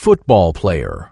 Football player.